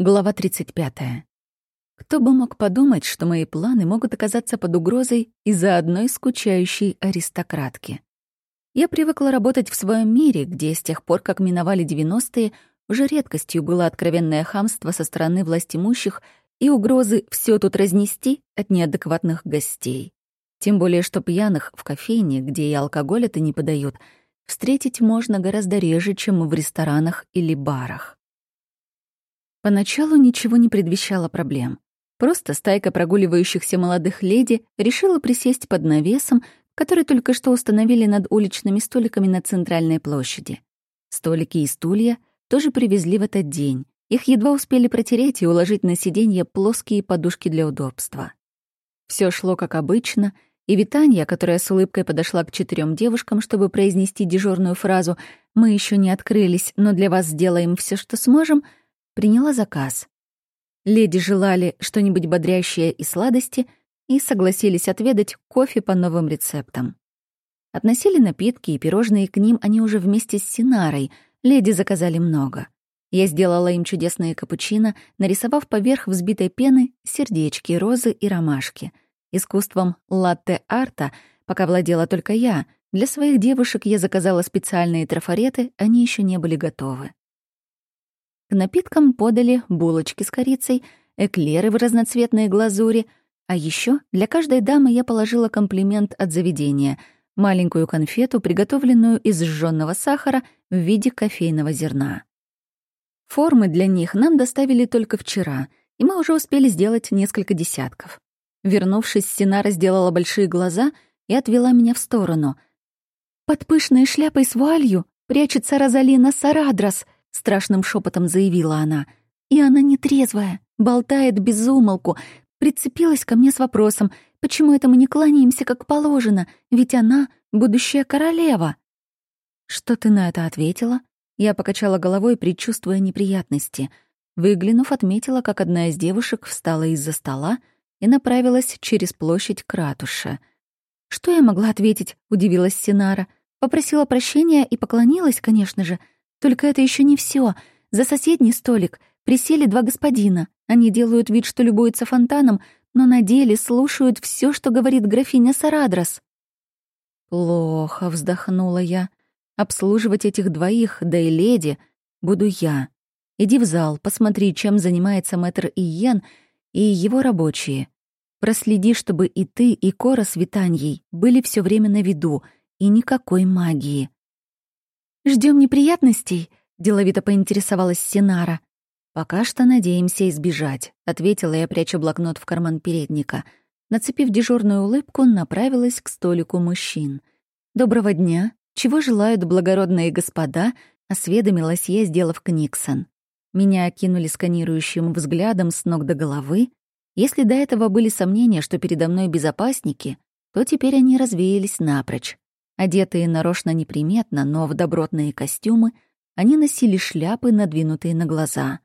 Глава 35. Кто бы мог подумать, что мои планы могут оказаться под угрозой из-за одной скучающей аристократки. Я привыкла работать в своем мире, где с тех пор, как миновали 90-е, уже редкостью было откровенное хамство со стороны властимущих и угрозы все тут разнести от неадекватных гостей. Тем более, что пьяных в кофейне, где и алкоголь это не подают, встретить можно гораздо реже, чем в ресторанах или барах. Поначалу ничего не предвещало проблем. Просто стайка прогуливающихся молодых леди решила присесть под навесом, который только что установили над уличными столиками на центральной площади. Столики и стулья тоже привезли в этот день. Их едва успели протереть и уложить на сиденье плоские подушки для удобства. Все шло как обычно, и Витанья, которая с улыбкой подошла к четырем девушкам, чтобы произнести дежурную фразу «Мы еще не открылись, но для вас сделаем все, что сможем», приняла заказ. Леди желали что-нибудь бодрящее и сладости и согласились отведать кофе по новым рецептам. Относили напитки и пирожные к ним они уже вместе с Синарой. Леди заказали много. Я сделала им чудесные капучино, нарисовав поверх взбитой пены сердечки, розы и ромашки. Искусством латте-арта пока владела только я. Для своих девушек я заказала специальные трафареты, они еще не были готовы. К напиткам подали булочки с корицей, эклеры в разноцветной глазури, а еще для каждой дамы я положила комплимент от заведения — маленькую конфету, приготовленную из сжённого сахара в виде кофейного зерна. Формы для них нам доставили только вчера, и мы уже успели сделать несколько десятков. Вернувшись, Синара сделала большие глаза и отвела меня в сторону. «Под пышной шляпой с вуалью прячется Розалина Сарадрас», — страшным шепотом заявила она. «И она нетрезвая, болтает без умолку, прицепилась ко мне с вопросом, почему это мы не кланяемся как положено, ведь она — будущая королева». «Что ты на это ответила?» Я покачала головой, предчувствуя неприятности. Выглянув, отметила, как одна из девушек встала из-за стола и направилась через площадь к ратуше. «Что я могла ответить?» — удивилась Синара. Попросила прощения и поклонилась, конечно же, — только это еще не все. За соседний столик присели два господина. Они делают вид, что любуются фонтаном, но на деле слушают все, что говорит графиня Сарадрос. «Плохо», — вздохнула я. «Обслуживать этих двоих, да и леди, буду я. Иди в зал, посмотри, чем занимается мэтр Иен и его рабочие. Проследи, чтобы и ты, и Кора с Витаньей были все время на виду, и никакой магии. Ждем неприятностей?» — деловито поинтересовалась Синара. «Пока что надеемся избежать», — ответила я, пряча блокнот в карман передника. Нацепив дежурную улыбку, направилась к столику мужчин. «Доброго дня. Чего желают благородные господа?» — осведомилась я, сделав книксон. Меня окинули сканирующим взглядом с ног до головы. Если до этого были сомнения, что передо мной безопасники, то теперь они развеялись напрочь. Одетые нарочно неприметно, но в добротные костюмы, они носили шляпы, надвинутые на глаза.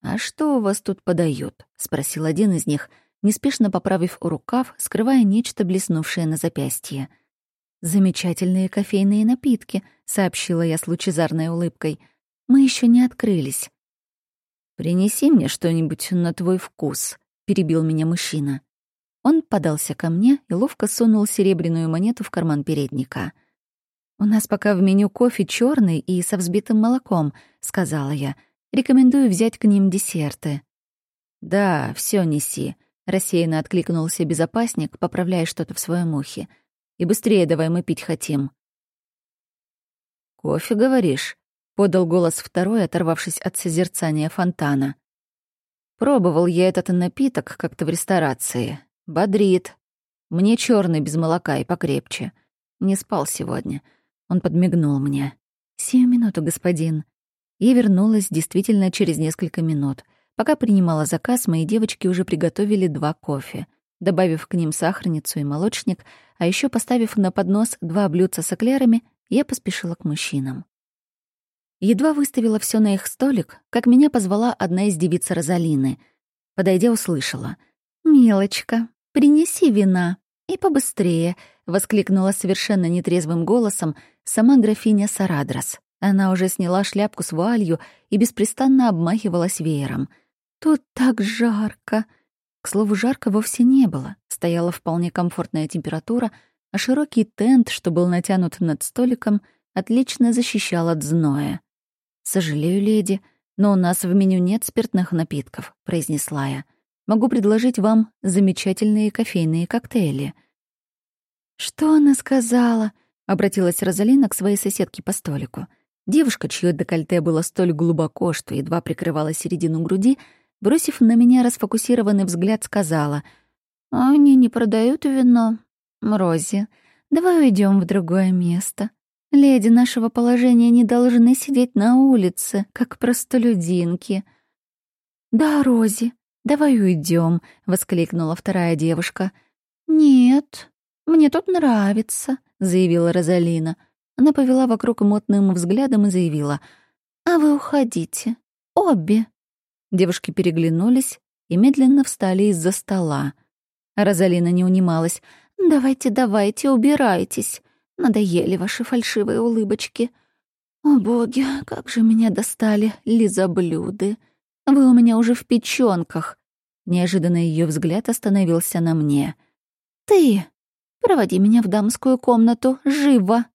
«А что у вас тут подают?» — спросил один из них, неспешно поправив рукав, скрывая нечто блеснувшее на запястье. «Замечательные кофейные напитки», — сообщила я с лучезарной улыбкой. «Мы еще не открылись». «Принеси мне что-нибудь на твой вкус», — перебил меня мужчина. Он подался ко мне и ловко сунул серебряную монету в карман передника. «У нас пока в меню кофе черный и со взбитым молоком», — сказала я. «Рекомендую взять к ним десерты». «Да, все неси», — рассеянно откликнулся безопасник, поправляя что-то в своем ухе. «И быстрее давай, мы пить хотим». «Кофе, говоришь?» — подал голос второй, оторвавшись от созерцания фонтана. «Пробовал я этот напиток как-то в ресторации. Бодрит. Мне черный без молока и покрепче. Не спал сегодня. Он подмигнул мне. «Сию минуту, господин». Я вернулась действительно через несколько минут. Пока принимала заказ, мои девочки уже приготовили два кофе, добавив к ним сахарницу и молочник, а еще поставив на поднос два блюдца с эклерами, я поспешила к мужчинам. Едва выставила все на их столик, как меня позвала одна из девиц Розалины. Подойдя, услышала. «Милочка, «Принеси вина. И побыстрее», — воскликнула совершенно нетрезвым голосом сама графиня Сарадрас. Она уже сняла шляпку с вуалью и беспрестанно обмахивалась веером. «Тут так жарко!» К слову, жарко вовсе не было. Стояла вполне комфортная температура, а широкий тент, что был натянут над столиком, отлично защищал от зноя. «Сожалею, леди, но у нас в меню нет спиртных напитков», — произнесла я. «Могу предложить вам замечательные кофейные коктейли». «Что она сказала?» — обратилась Розалина к своей соседке по столику. Девушка, чье декольте было столь глубоко, что едва прикрывала середину груди, бросив на меня расфокусированный взгляд, сказала, «Они не продают вино. Рози, давай уйдем в другое место. Леди нашего положения не должны сидеть на улице, как простолюдинки». «Да, Рози, давай уйдем, воскликнула вторая девушка. «Нет, мне тут нравится», — заявила Розалина. Она повела вокруг мотным взглядом и заявила. «А вы уходите. Обе». Девушки переглянулись и медленно встали из-за стола. Розалина не унималась. «Давайте, давайте, убирайтесь. Надоели ваши фальшивые улыбочки. О, боги, как же меня достали лизоблюды. Вы у меня уже в печёнках». Неожиданно ее взгляд остановился на мне. «Ты! Проводи меня в дамскую комнату, живо!»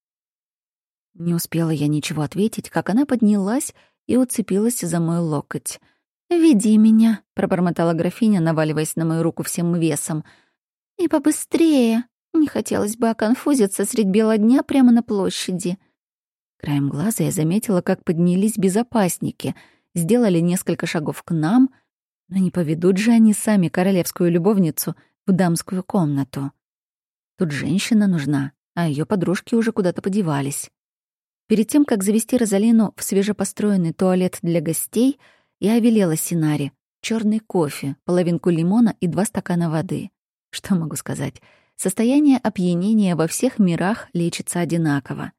Не успела я ничего ответить, как она поднялась и уцепилась за мой локоть. «Веди меня», — пробормотала графиня, наваливаясь на мою руку всем весом. «И побыстрее. Не хотелось бы оконфузиться средь бела дня прямо на площади». Краем глаза я заметила, как поднялись безопасники, сделали несколько шагов к нам, но не поведут же они сами королевскую любовницу в дамскую комнату. Тут женщина нужна, а ее подружки уже куда-то подевались. Перед тем, как завести Розалину в свежепостроенный туалет для гостей, я велела Синаре черный кофе, половинку лимона и два стакана воды. Что могу сказать? Состояние опьянения во всех мирах лечится одинаково.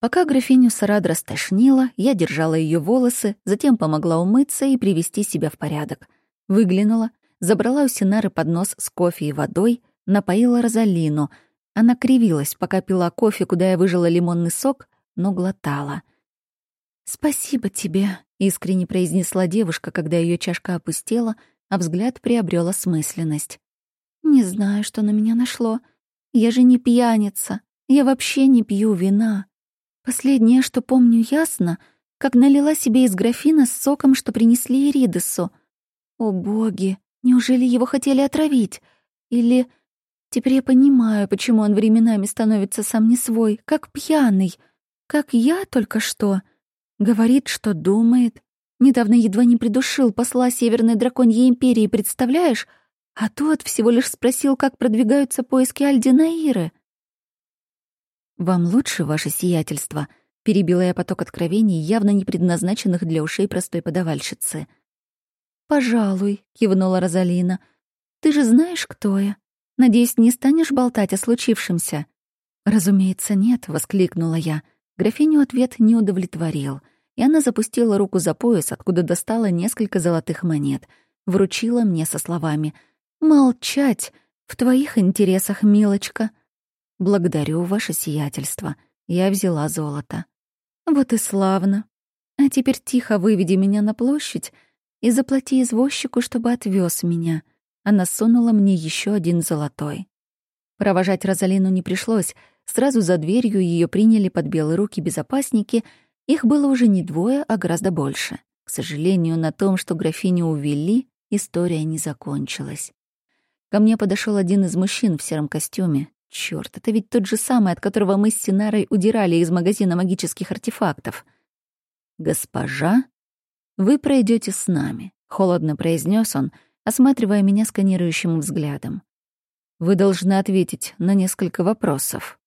Пока графиню Сарадра стошнила, я держала ее волосы, затем помогла умыться и привести себя в порядок. Выглянула, забрала у Синары поднос с кофе и водой, напоила Розалину. Она кривилась, пока пила кофе, куда я выжила лимонный сок, но глотала. «Спасибо тебе», — искренне произнесла девушка, когда ее чашка опустела, а взгляд приобрел осмысленность. «Не знаю, что на меня нашло. Я же не пьяница. Я вообще не пью вина. Последнее, что помню ясно, как налила себе из графина с соком, что принесли Иридесу. О боги, неужели его хотели отравить? Или... Теперь я понимаю, почему он временами становится сам не свой, как пьяный — как я только что. Говорит, что думает. Недавно едва не придушил посла Северной Драконьей Империи, представляешь? А тот всего лишь спросил, как продвигаются поиски Альдинаиры. «Вам лучше, ваше сиятельство», — перебила я поток откровений, явно не предназначенных для ушей простой подавальщицы. «Пожалуй», — кивнула Розалина. «Ты же знаешь, кто я. Надеюсь, не станешь болтать о случившемся?» «Разумеется, нет», — воскликнула я. Графиню ответ не удовлетворил, и она запустила руку за пояс, откуда достала несколько золотых монет, вручила мне со словами «Молчать! В твоих интересах, милочка!» «Благодарю, ваше сиятельство!» Я взяла золото. «Вот и славно! А теперь тихо выведи меня на площадь и заплати извозчику, чтобы отвез меня». Она сунула мне еще один золотой. Провожать Розалину не пришлось — Сразу за дверью ее приняли под белые руки безопасники. Их было уже не двое, а гораздо больше. К сожалению, на том, что графиню увели, история не закончилась. Ко мне подошел один из мужчин в сером костюме. Черт, это ведь тот же самый, от которого мы с Синарой удирали из магазина магических артефактов. «Госпожа, вы пройдете с нами», — холодно произнес он, осматривая меня сканирующим взглядом. «Вы должны ответить на несколько вопросов».